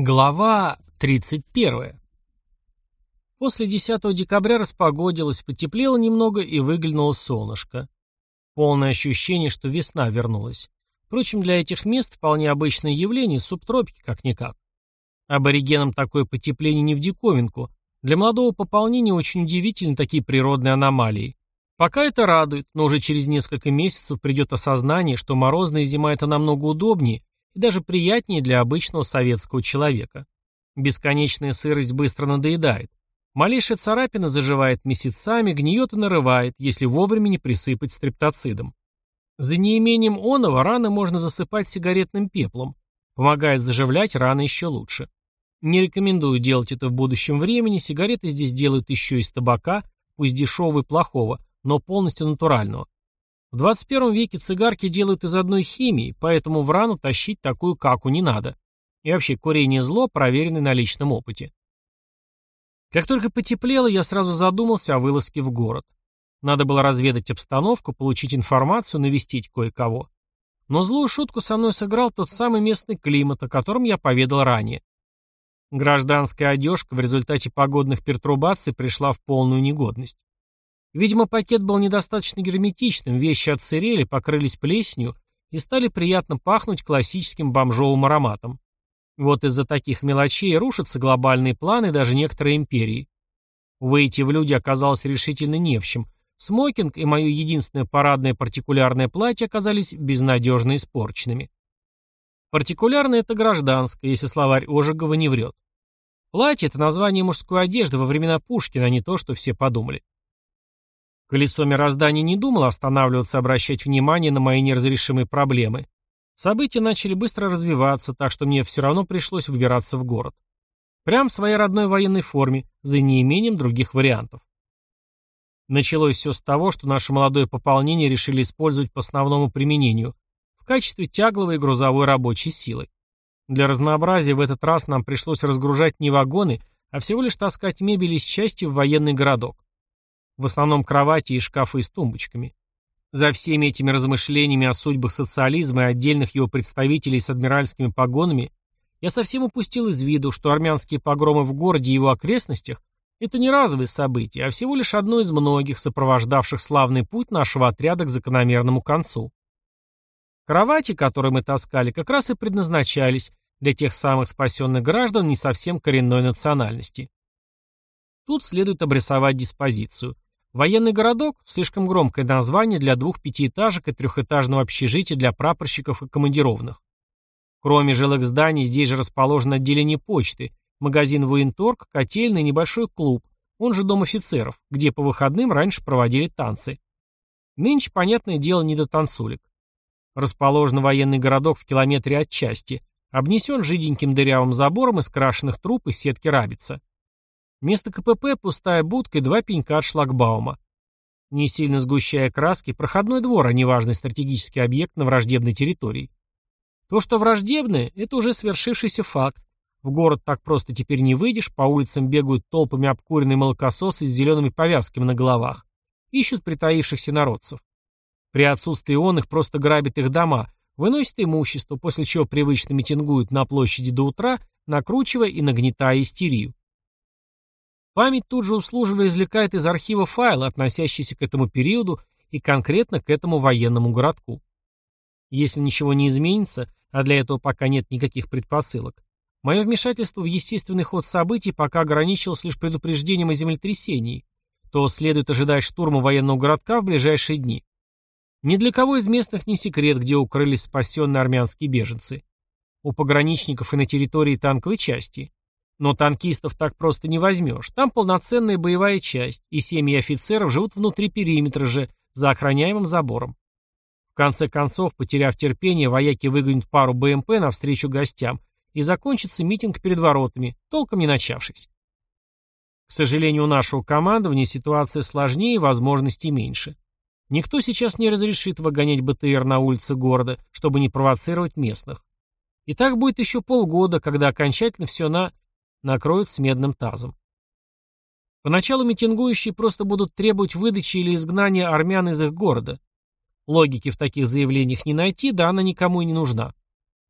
Глава 31. После 10 декабря распогодилось, потеплело немного и выглянуло солнышко. Полное ощущение, что весна вернулась. Впрочем, для этих мест вполне обычное явление, субтропики как-никак. Аборигенам такое потепление не в диковинку. Для молодого пополнения очень удивительны такие природные аномалии. Пока это радует, но уже через несколько месяцев придет осознание, что морозная зима это намного удобнее, и даже приятнее для обычного советского человека. Бесконечная сырость быстро надоедает. Малейшая царапина заживает месяцами, гниет и нарывает, если вовремя не присыпать стрептоцидом. За неимением оного раны можно засыпать сигаретным пеплом. Помогает заживлять раны еще лучше. Не рекомендую делать это в будущем времени, сигареты здесь делают еще из табака, пусть дешевого и плохого, но полностью натурального. В 21 веке цигарки делают из одной химии, поэтому в рану тащить такую каку не надо. И вообще, курение зло, проверенное на личном опыте. Как только потеплело, я сразу задумался о вылазке в город. Надо было разведать обстановку, получить информацию, навестить кое-кого. Но злую шутку со мной сыграл тот самый местный климат, о котором я поведал ранее. Гражданская одежка в результате погодных пертурбаций пришла в полную негодность. Видимо, пакет был недостаточно герметичным, вещи отсырели, покрылись плесенью и стали приятно пахнуть классическим бомжовым ароматом. Вот из-за таких мелочей рушатся глобальные планы даже некоторые империи. Выйти в люди оказалось решительно не в чем. Смокинг и мое единственное парадное партикулярное платье оказались безнадежно испорченными. Партикулярное — это гражданское, если словарь Ожегова не врет. Платье — это название мужской одежды во времена Пушкина, а не то, что все подумали. Колесо мироздания не думало останавливаться обращать внимание на мои неразрешимые проблемы. События начали быстро развиваться, так что мне все равно пришлось выбираться в город. Прям в своей родной военной форме, за неимением других вариантов. Началось все с того, что наше молодое пополнение решили использовать по основному применению в качестве тягловой и грузовой рабочей силы. Для разнообразия в этот раз нам пришлось разгружать не вагоны, а всего лишь таскать мебель из части в военный городок. В основном кровати и шкафы с тумбочками. За всеми этими размышлениями о судьбах социализма и отдельных его представителей с адмиральскими погонами я совсем упустил из виду, что армянские погромы в городе и его окрестностях – это не разовые события, а всего лишь одно из многих, сопровождавших славный путь нашего отряда к закономерному концу. Кровати, которые мы таскали, как раз и предназначались для тех самых спасенных граждан не совсем коренной национальности. Тут следует обрисовать диспозицию – Военный городок – слишком громкое название для двух пятиэтажек и трехэтажного общежития для прапорщиков и командированных. Кроме жилых зданий, здесь же расположено отделение почты, магазин военторг, котельный и небольшой клуб, он же дом офицеров, где по выходным раньше проводили танцы. Нынче, понятное дело, не до танцулек. Расположен военный городок в километре от части, обнесен жиденьким дырявым забором из крашенных труб и сетки рабица. Место КПП – пустая будка и два пенька от шлагбаума. Не сильно сгущая краски, проходной двор, а не важный стратегический объект на враждебной территории. То, что враждебное – это уже свершившийся факт. В город так просто теперь не выйдешь, по улицам бегают толпами обкуренные молокососы с зелеными повязками на головах. Ищут притаившихся народцев. При отсутствии он их просто грабит их дома, выносит имущество, после чего привычно митингуют на площади до утра, накручивая и нагнетая истерию. Память тут же услужливо извлекает из архива файлы, относящиеся к этому периоду и конкретно к этому военному городку. Если ничего не изменится, а для этого пока нет никаких предпосылок, мое вмешательство в естественный ход событий пока ограничилось лишь предупреждением о землетрясении, то следует ожидать штурма военного городка в ближайшие дни. Ни для кого из местных не секрет, где укрылись спасенные армянские беженцы. У пограничников и на территории танковой части. Но танкистов так просто не возьмешь. Там полноценная боевая часть, и семьи офицеров живут внутри периметра же, за охраняемым забором. В конце концов, потеряв терпение, вояки выгонят пару БМП навстречу гостям, и закончится митинг перед воротами, толком не начавшись. К сожалению, у нашего командования ситуация сложнее и возможностей меньше. Никто сейчас не разрешит выгонять БТР на улицы города, чтобы не провоцировать местных. И так будет еще полгода, когда окончательно все на накроют с медным тазом. Поначалу митингующие просто будут требовать выдачи или изгнания армян из их города. Логики в таких заявлениях не найти, да она никому и не нужна.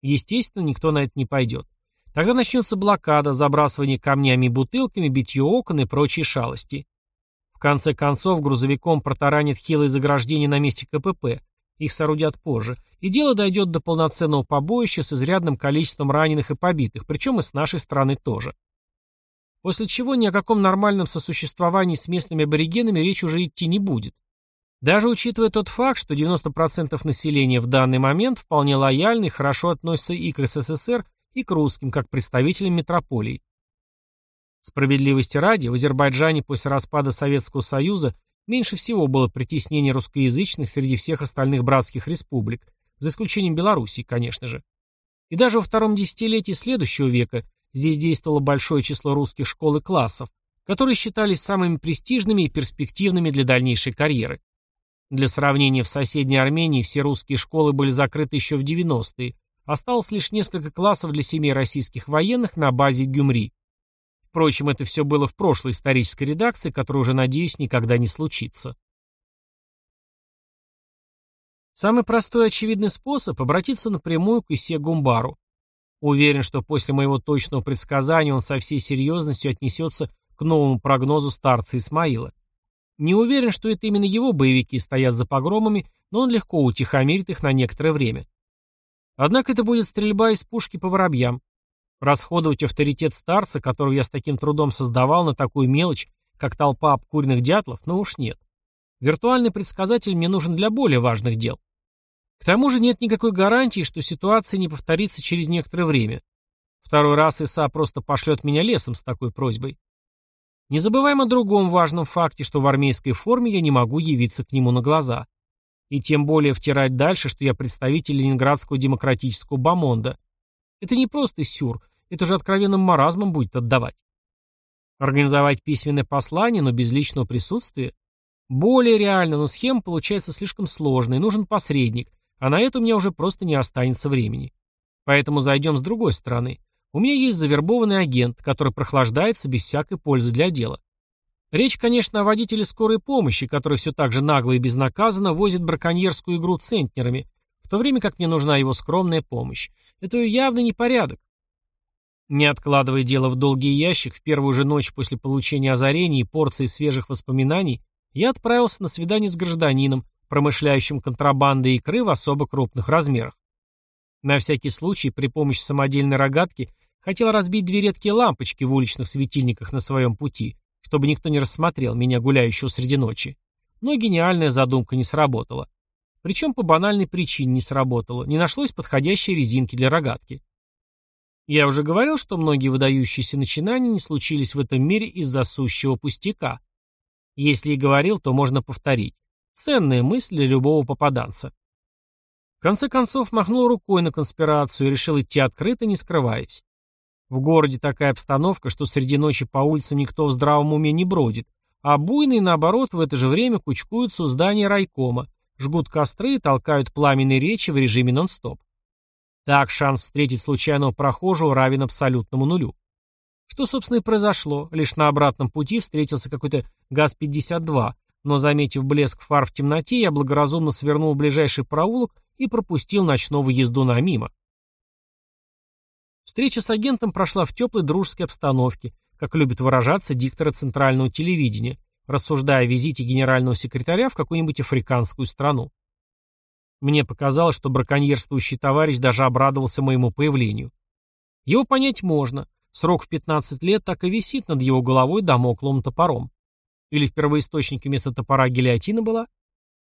Естественно, никто на это не пойдет. Тогда начнется блокада, забрасывание камнями и бутылками, битье окон и прочие шалости. В конце концов, грузовиком протаранит хилые заграждения на месте КПП, их соорудят позже, и дело дойдет до полноценного побоища с изрядным количеством раненых и побитых, причем и с нашей стороны тоже. После чего ни о каком нормальном сосуществовании с местными аборигенами речь уже идти не будет. Даже учитывая тот факт, что 90% населения в данный момент вполне лояльны и хорошо относятся и к СССР, и к русским, как представителям метрополий. Справедливости ради, в Азербайджане после распада Советского Союза меньше всего было притеснений русскоязычных среди всех остальных братских республик, за исключением Белоруссии, конечно же. И даже во втором десятилетии следующего века здесь действовало большое число русских школ и классов, которые считались самыми престижными и перспективными для дальнейшей карьеры. Для сравнения, в соседней Армении все русские школы были закрыты еще в 90-е, Осталось лишь несколько классов для семей российских военных на базе Гюмри. Впрочем, это все было в прошлой исторической редакции, которая уже, надеюсь, никогда не случится. Самый простой и очевидный способ – обратиться напрямую к Исе Гумбару. Уверен, что после моего точного предсказания он со всей серьезностью отнесется к новому прогнозу старца Исмаила. Не уверен, что это именно его боевики стоят за погромами, но он легко утихомирит их на некоторое время. Однако это будет стрельба из пушки по воробьям. Расходовать авторитет старца, которого я с таким трудом создавал на такую мелочь, как толпа обкуренных дятлов, ну уж нет. Виртуальный предсказатель мне нужен для более важных дел. К тому же нет никакой гарантии, что ситуация не повторится через некоторое время. Второй раз ИСА просто пошлет меня лесом с такой просьбой. Не забываем о другом важном факте, что в армейской форме я не могу явиться к нему на глаза. И тем более втирать дальше, что я представитель ленинградского демократического бомонда. Это не просто сюр, это же откровенным маразмом будет отдавать. Организовать письменное послание, но без личного присутствия? Более реально, но схема получается слишком сложной, нужен посредник, а на это у меня уже просто не останется времени. Поэтому зайдем с другой стороны. У меня есть завербованный агент, который прохлаждается без всякой пользы для дела. Речь, конечно, о водителе скорой помощи, который все так же нагло и безнаказанно возит браконьерскую игру центнерами, в то время как мне нужна его скромная помощь. Это явно непорядок. Не откладывая дело в долгий ящик, в первую же ночь после получения озарений и порции свежих воспоминаний, я отправился на свидание с гражданином, промышляющим контрабандой икры в особо крупных размерах. На всякий случай, при помощи самодельной рогатки, хотел разбить две редкие лампочки в уличных светильниках на своем пути, чтобы никто не рассмотрел меня гуляющего среди ночи. Но гениальная задумка не сработала. Причем по банальной причине не сработала, не нашлось подходящей резинки для рогатки. Я уже говорил, что многие выдающиеся начинания не случились в этом мире из-за сущего пустяка. Если и говорил, то можно повторить. Ценная мысль для любого попаданца. В конце концов махнул рукой на конспирацию и решил идти открыто, не скрываясь. В городе такая обстановка, что среди ночи по улицам никто в здравом уме не бродит, а буйные, наоборот, в это же время кучкуются у здания райкома, жгут костры и толкают пламенные речи в режиме нон-стоп. Так шанс встретить случайного прохожего равен абсолютному нулю. Что, собственно, и произошло. Лишь на обратном пути встретился какой-то ГАЗ-52, но, заметив блеск фар в темноте, я благоразумно свернул в ближайший проулок и пропустил ночного ездуна мимо. Встреча с агентом прошла в теплой дружеской обстановке, как любит выражаться диктора центрального телевидения, рассуждая о визите генерального секретаря в какую-нибудь африканскую страну. Мне показалось, что браконьерствующий товарищ даже обрадовался моему появлению. Его понять можно. Срок в 15 лет так и висит над его головой домоклым топором. Или в первоисточнике вместо топора гильотина была?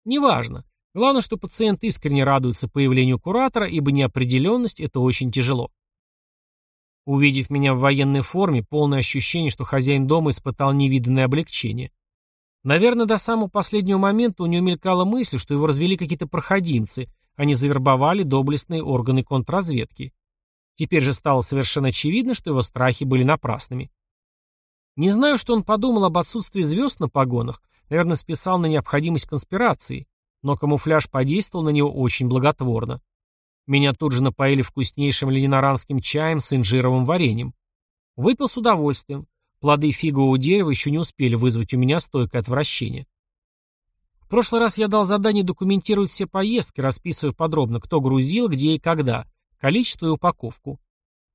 Неважно. Главное, что пациент искренне радуется появлению куратора, ибо неопределенность – это очень тяжело. Увидев меня в военной форме, полное ощущение, что хозяин дома испытал невиданное облегчение. Наверное, до самого последнего момента у него мелькала мысль, что его развели какие-то проходимцы, а не завербовали доблестные органы контрразведки. Теперь же стало совершенно очевидно, что его страхи были напрасными. Не знаю, что он подумал об отсутствии звезд на погонах, наверное, списал на необходимость конспирации, но камуфляж подействовал на него очень благотворно. Меня тут же напоили вкуснейшим ленинаранским чаем с инжировым вареньем. Выпил с удовольствием. Плоды фигового дерева еще не успели вызвать у меня стойкое отвращение. В прошлый раз я дал задание документировать все поездки, расписывая подробно, кто грузил, где и когда, количество и упаковку.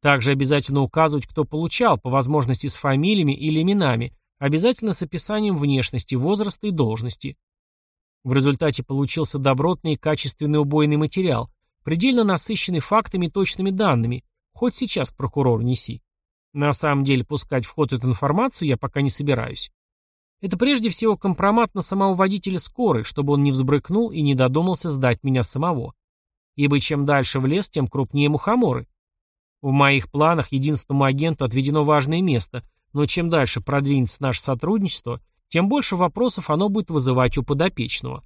Также обязательно указывать, кто получал, по возможности с фамилиями или именами, обязательно с описанием внешности, возраста и должности. В результате получился добротный и качественный убойный материал, предельно насыщенный фактами и точными данными, хоть сейчас к прокурору неси. На самом деле пускать в ход эту информацию я пока не собираюсь. Это прежде всего компромат на самого водителя скорой, чтобы он не взбрыкнул и не додумался сдать меня самого. Ибо чем дальше в лес, тем крупнее мухоморы. В моих планах единственному агенту отведено важное место, но чем дальше продвинется наше сотрудничество, тем больше вопросов оно будет вызывать у подопечного.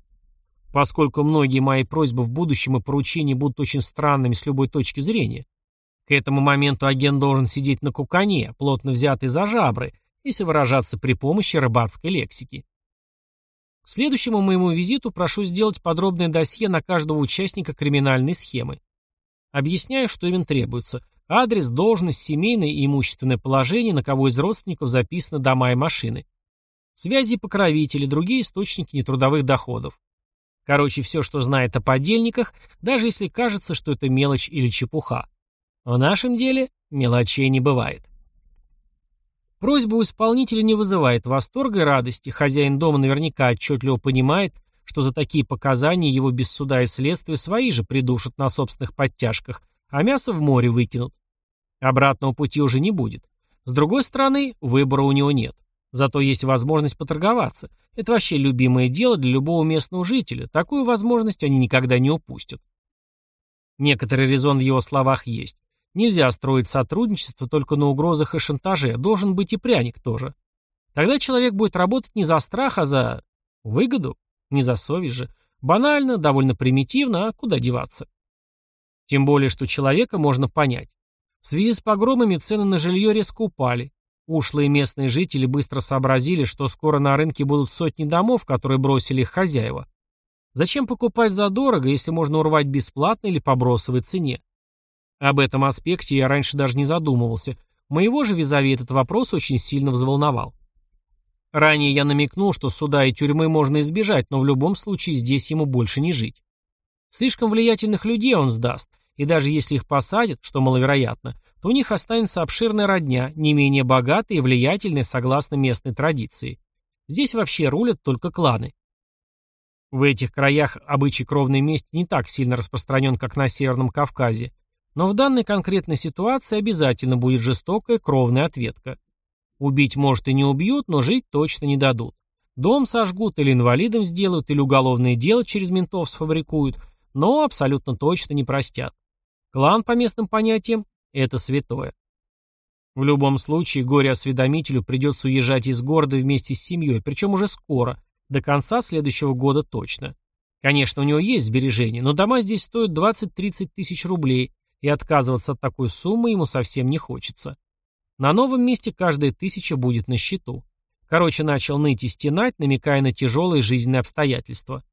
Поскольку многие мои просьбы в будущем и поручения будут очень странными с любой точки зрения, к этому моменту агент должен сидеть на кукане, плотно взятый за жабры, если выражаться при помощи рыбацкой лексики. К следующему моему визиту прошу сделать подробное досье на каждого участника криминальной схемы. Объясняю, что им требуется. Адрес, должность, семейное и имущественное положение, на кого из родственников записаны дома и машины. Связи покровители, другие источники нетрудовых доходов. Короче, все, что знает о подельниках, даже если кажется, что это мелочь или чепуха. В нашем деле мелочей не бывает. Просьба у исполнителя не вызывает восторга и радости. Хозяин дома наверняка отчетливо понимает, что за такие показания его без суда и следствия свои же придушат на собственных подтяжках, а мясо в море выкинут. Обратного пути уже не будет. С другой стороны, выбора у него нет. Зато есть возможность поторговаться. Это вообще любимое дело для любого местного жителя. Такую возможность они никогда не упустят. Некоторый резон в его словах есть. Нельзя строить сотрудничество только на угрозах и шантаже, должен быть и пряник тоже. Тогда человек будет работать не за страх, а за выгоду, не за совесть же. Банально, довольно примитивно, а куда деваться? Тем более, что человека можно понять. В связи с погромами цены на жилье резко упали. Ушлые местные жители быстро сообразили, что скоро на рынке будут сотни домов, которые бросили их хозяева. Зачем покупать задорого, если можно урвать бесплатно или по бросовой цене? Об этом аспекте я раньше даже не задумывался. Моего же визави этот вопрос очень сильно взволновал. Ранее я намекнул, что суда и тюрьмы можно избежать, но в любом случае здесь ему больше не жить. Слишком влиятельных людей он сдаст, и даже если их посадят, что маловероятно, то у них останется обширная родня, не менее богатая и влиятельная согласно местной традиции. Здесь вообще рулят только кланы. В этих краях обычай кровной мести не так сильно распространен, как на Северном Кавказе, но в данной конкретной ситуации обязательно будет жестокая кровная ответка. Убить, может, и не убьют, но жить точно не дадут. Дом сожгут или инвалидом сделают, или уголовное дело через ментов сфабрикуют, но абсолютно точно не простят. Клан, по местным понятиям, это святое. В любом случае, горе-осведомителю придется уезжать из города вместе с семьей, причем уже скоро, до конца следующего года точно. Конечно, у него есть сбережения, но дома здесь стоят 20-30 тысяч рублей, и отказываться от такой суммы ему совсем не хочется. На новом месте каждая тысяча будет на счету. Короче, начал ныть и стенать, намекая на тяжелые жизненные обстоятельства.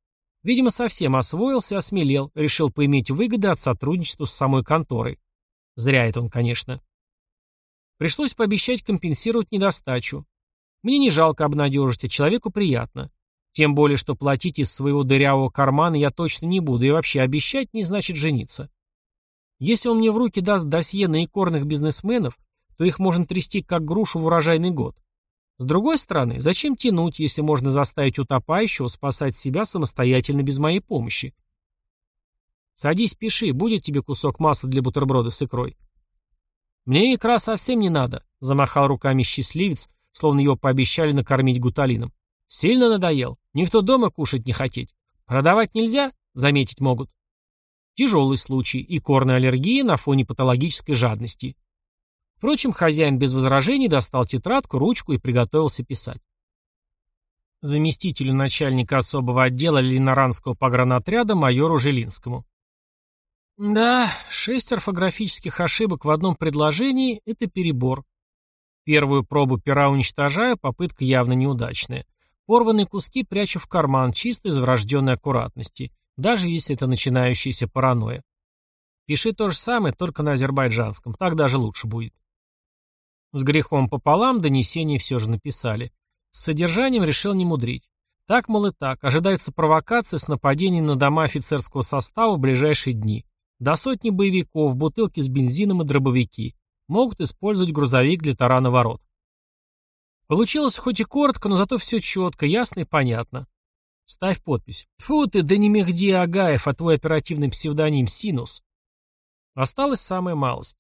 Видимо, совсем освоился, осмелел, решил поиметь выгоды от сотрудничества с самой конторой. Зря это он, конечно. Пришлось пообещать компенсировать недостачу. Мне не жалко обнадежить, а человеку приятно. Тем более, что платить из своего дырявого кармана я точно не буду, и вообще обещать не значит жениться. Если он мне в руки даст досье на икорных бизнесменов, то их можно трясти как грушу в урожайный год. С другой стороны, зачем тянуть, если можно заставить утопающего спасать себя самостоятельно без моей помощи? Садись, пиши, будет тебе кусок масла для бутерброда с икрой. Мне икра совсем не надо, замахал руками счастливец, словно его пообещали накормить гуталином. Сильно надоел. Никто дома кушать не хотеть. Продавать нельзя, заметить могут. Тяжелый случай и корная аллергия на фоне патологической жадности. Впрочем, хозяин без возражений достал тетрадку, ручку и приготовился писать. Заместителю начальника особого отдела Леноранского погранотряда майору Жилинскому. Да, шесть орфографических ошибок в одном предложении – это перебор. Первую пробу пера уничтожаю, попытка явно неудачная. Порванные куски прячу в карман, чисто из врожденной аккуратности даже если это начинающаяся паранойя. Пиши то же самое, только на азербайджанском, так даже лучше будет. С грехом пополам донесение все же написали. С содержанием решил не мудрить. Так, мол, и так. Ожидается провокация с нападением на дома офицерского состава в ближайшие дни. До сотни боевиков, бутылки с бензином и дробовики. Могут использовать грузовик для тарана ворот. Получилось хоть и коротко, но зато все четко, ясно и понятно. Ставь подпись. Фу ты, да не Мехди Агаев, а твой оперативный псевдоним Синус. Осталась самая малость.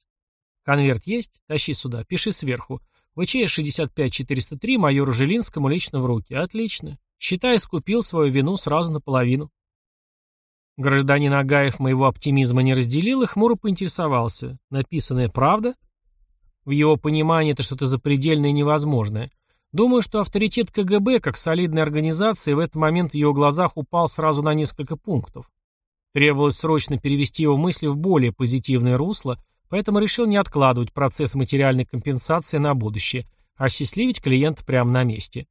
Конверт есть? Тащи сюда, пиши сверху. ВЧ-65403 майору Жилинскому лично в руки. Отлично. Считай, скупил свою вину сразу наполовину. Гражданин Агаев моего оптимизма не разделил и хмуро поинтересовался. Написанное правда? В его понимании это что-то запредельное и невозможное. Думаю, что авторитет КГБ, как солидной организации, в этот момент в его глазах упал сразу на несколько пунктов. Требовалось срочно перевести его мысли в более позитивное русло, поэтому решил не откладывать процесс материальной компенсации на будущее, а счастливить клиента прямо на месте.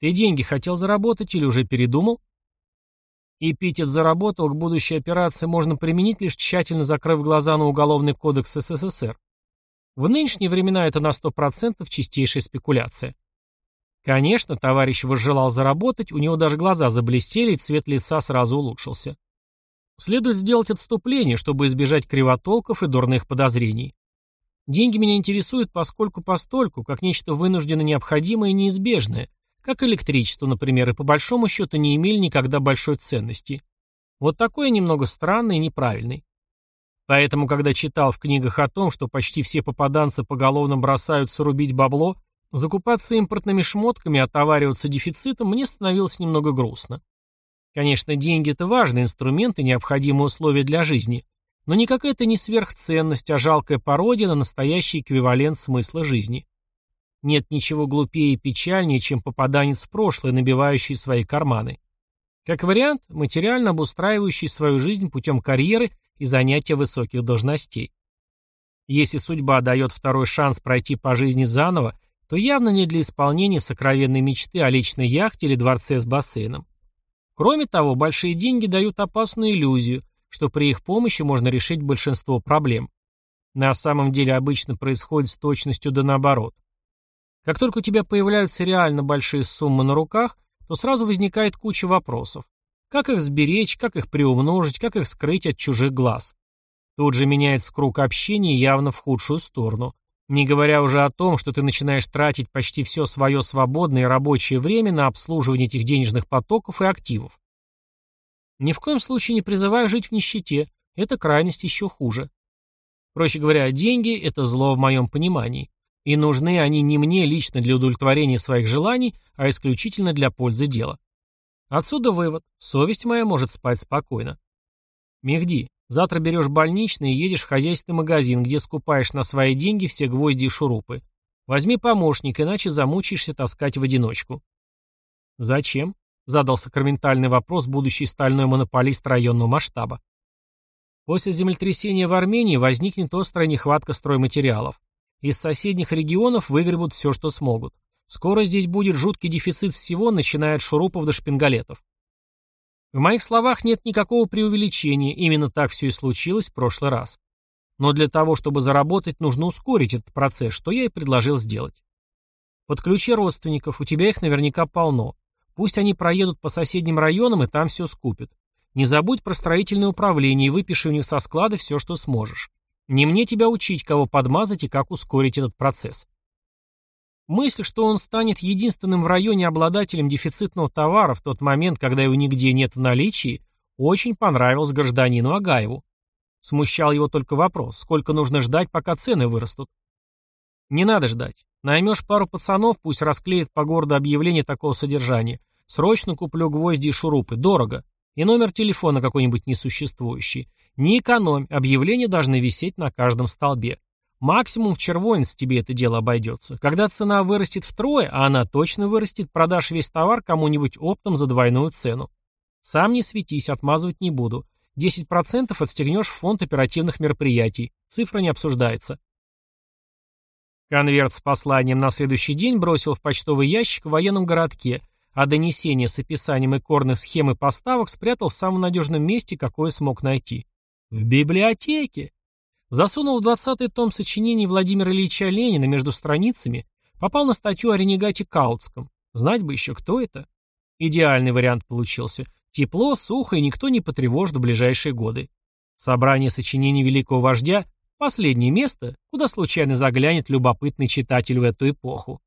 Ты деньги хотел заработать или уже передумал? Эпитет «заработал» к будущей операции можно применить, лишь тщательно закрыв глаза на Уголовный кодекс СССР. В нынешние времена это на 100% чистейшая спекуляция. Конечно, товарищ возжелал заработать, у него даже глаза заблестели, и цвет лица сразу улучшился. Следует сделать отступление, чтобы избежать кривотолков и дурных подозрений. Деньги меня интересуют поскольку-постольку, как нечто вынужденно необходимое и неизбежное, как электричество, например, и по большому счету не имели никогда большой ценности. Вот такой немного странный и неправильный. Поэтому, когда читал в книгах о том, что почти все попаданцы поголовно бросаются рубить бабло, закупаться импортными шмотками, отовариваться дефицитом, мне становилось немного грустно. Конечно, деньги – это важный инструмент и необходимое условие для жизни, но никакая это не сверхценность, а жалкая пародия на настоящий эквивалент смысла жизни. Нет ничего глупее и печальнее, чем попаданец в прошлое, набивающий свои карманы. Как вариант, материально обустраивающий свою жизнь путем карьеры и занятия высоких должностей. Если судьба дает второй шанс пройти по жизни заново, то явно не для исполнения сокровенной мечты о личной яхте или дворце с бассейном. Кроме того, большие деньги дают опасную иллюзию, что при их помощи можно решить большинство проблем. На самом деле обычно происходит с точностью да наоборот. Как только у тебя появляются реально большие суммы на руках, то сразу возникает куча вопросов. Как их сберечь, как их приумножить, как их скрыть от чужих глаз. Тут же меняется круг общения явно в худшую сторону. Не говоря уже о том, что ты начинаешь тратить почти все свое свободное и рабочее время на обслуживание этих денежных потоков и активов. Ни в коем случае не призываю жить в нищете, это крайность еще хуже. Проще говоря, деньги – это зло в моем понимании. И нужны они не мне лично для удовлетворения своих желаний, а исключительно для пользы дела. Отсюда вывод. Совесть моя может спать спокойно. Мехди, завтра берешь больничный и едешь в хозяйственный магазин, где скупаешь на свои деньги все гвозди и шурупы. Возьми помощника, иначе замучаешься таскать в одиночку. Зачем? Задал сакраментальный вопрос будущий стальной монополист районного масштаба. После землетрясения в Армении возникнет острая нехватка стройматериалов. Из соседних регионов выгребут все, что смогут. Скоро здесь будет жуткий дефицит всего, начиная от шурупов до шпингалетов. В моих словах нет никакого преувеличения, именно так все и случилось в прошлый раз. Но для того, чтобы заработать, нужно ускорить этот процесс, что я и предложил сделать. Подключи родственников, у тебя их наверняка полно. Пусть они проедут по соседним районам и там все скупят. Не забудь про строительное управление и выпиши у них со склада все, что сможешь. Не мне тебя учить, кого подмазать и как ускорить этот процесс. Мысль, что он станет единственным в районе обладателем дефицитного товара в тот момент, когда его нигде нет в наличии, очень понравилась гражданину Агаеву. Смущал его только вопрос, сколько нужно ждать, пока цены вырастут. Не надо ждать. Наймешь пару пацанов, пусть расклеят по городу объявление такого содержания. Срочно куплю гвозди и шурупы. Дорого. И номер телефона какой-нибудь несуществующий. Не экономь, объявления должны висеть на каждом столбе. Максимум в червонец тебе это дело обойдется. Когда цена вырастет втрое, а она точно вырастет, продашь весь товар кому-нибудь оптом за двойную цену. Сам не светись, отмазывать не буду. 10% отстегнешь в фонд оперативных мероприятий. Цифра не обсуждается. Конверт с посланием на следующий день бросил в почтовый ящик в военном городке, а донесение с описанием икорных схем и поставок спрятал в самом надежном месте, какое смог найти. В библиотеке. Засунул в двадцатый том сочинений Владимира Ильича Ленина между страницами, попал на статью о ренегате Каутском. Знать бы еще, кто это. Идеальный вариант получился. Тепло, сухо и никто не потревожит в ближайшие годы. Собрание сочинений великого вождя Последнее место, куда случайно заглянет любопытный читатель в эту эпоху.